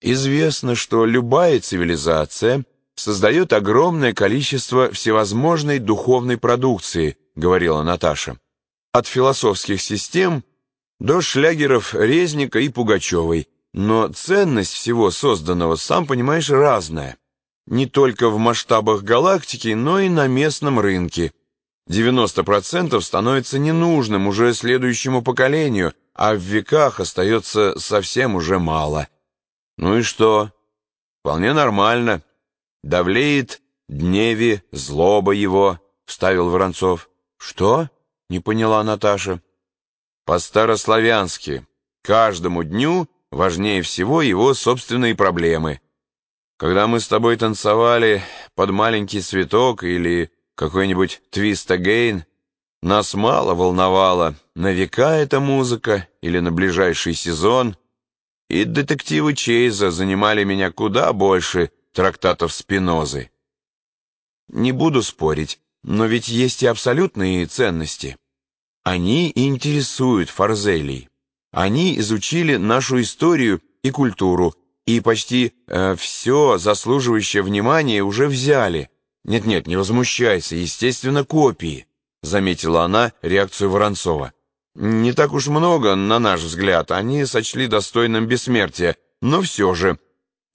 Известно, что любая цивилизация создает огромное количество всевозможной духовной продукции, говорила Наташа. От философских систем до шлягеров Резника и Пугачевой. Но ценность всего созданного, сам понимаешь, разная. Не только в масштабах галактики, но и на местном рынке. 90% становится ненужным уже следующему поколению, а в веках остается совсем уже мало. Ну и что? Вполне нормально. Давлеет дневи, злоба его, вставил Воронцов. Что? Не поняла Наташа. По-старославянски. Каждому дню важнее всего его собственные проблемы. Когда мы с тобой танцевали под маленький цветок или какой-нибудь твист агейн, нас мало волновало, на века эта музыка или на ближайший сезон, и детективы Чейза занимали меня куда больше трактатов Спинозы. Не буду спорить, но ведь есть и абсолютные ценности. Они интересуют Фарзелий. Они изучили нашу историю и культуру, и почти э, все заслуживающее внимания уже взяли. Нет-нет, не возмущайся, естественно, копии, заметила она реакцию Воронцова. Не так уж много, на наш взгляд, они сочли достойным бессмертия, но все же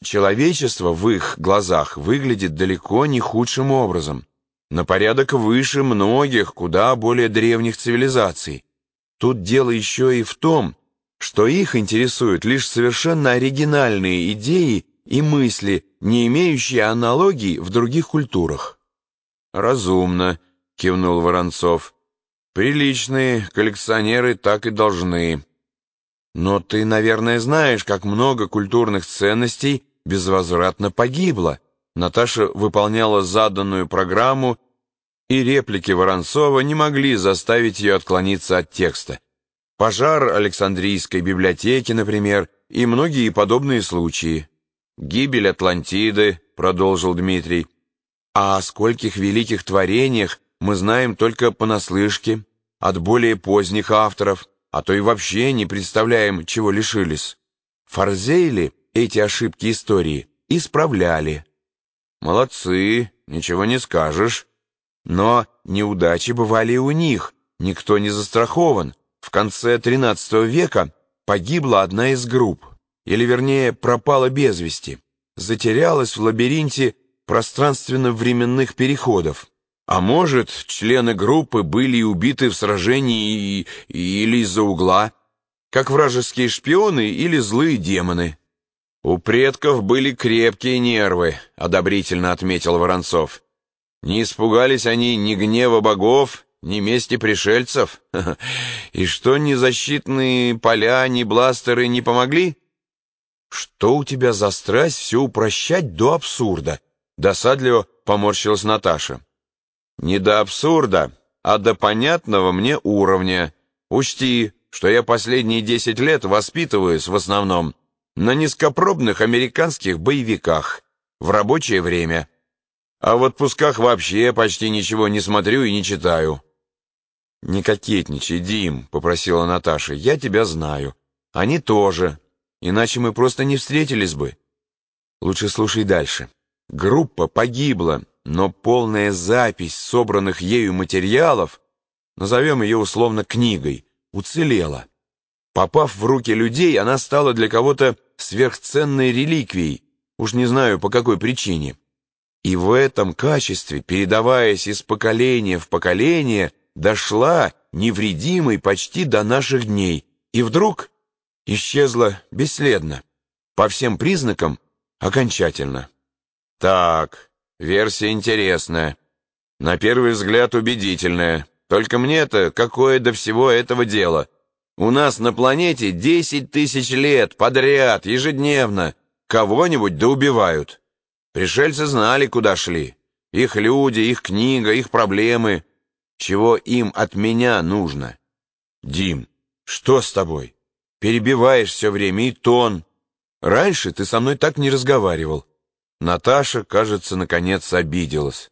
человечество в их глазах выглядит далеко не худшим образом на порядок выше многих, куда более древних цивилизаций. Тут дело еще и в том, что их интересуют лишь совершенно оригинальные идеи и мысли, не имеющие аналогий в других культурах. «Разумно», — кивнул Воронцов. «Приличные коллекционеры так и должны». «Но ты, наверное, знаешь, как много культурных ценностей безвозвратно погибло», Наташа выполняла заданную программу, и реплики Воронцова не могли заставить ее отклониться от текста. Пожар Александрийской библиотеки, например, и многие подобные случаи. «Гибель Атлантиды», — продолжил Дмитрий. «А о скольких великих творениях мы знаем только понаслышке, от более поздних авторов, а то и вообще не представляем, чего лишились. Фарзейли эти ошибки истории исправляли». Молодцы, ничего не скажешь. Но неудачи бывали и у них, никто не застрахован. В конце XIII века погибла одна из групп, или вернее пропала без вести, затерялась в лабиринте пространственно-временных переходов. А может, члены группы были убиты в сражении или из-за угла, как вражеские шпионы или злые демоны. «У предков были крепкие нервы», — одобрительно отметил Воронцов. «Не испугались они ни гнева богов, ни мести пришельцев. И что ни защитные поля, ни бластеры не помогли?» «Что у тебя за страсть все упрощать до абсурда?» Досадливо поморщилась Наташа. «Не до абсурда, а до понятного мне уровня. Учти, что я последние десять лет воспитываюсь в основном на низкопробных американских боевиках в рабочее время. А в отпусках вообще почти ничего не смотрю и не читаю. «Не кокетничай, Дим», — попросила Наташа, — «я тебя знаю. Они тоже, иначе мы просто не встретились бы». Лучше слушай дальше. Группа погибла, но полная запись собранных ею материалов, назовем ее условно книгой, уцелела. Попав в руки людей, она стала для кого-то сверхценной реликвией, уж не знаю по какой причине. И в этом качестве, передаваясь из поколения в поколение, дошла невредимой почти до наших дней, и вдруг исчезла бесследно, по всем признакам окончательно. Так, версия интересная, на первый взгляд убедительная, только мне-то какое до всего этого дело? У нас на планете десять тысяч лет подряд, ежедневно, кого-нибудь да убивают. Пришельцы знали, куда шли. Их люди, их книга, их проблемы. Чего им от меня нужно? Дим, что с тобой? Перебиваешь все время и тон. Раньше ты со мной так не разговаривал. Наташа, кажется, наконец обиделась.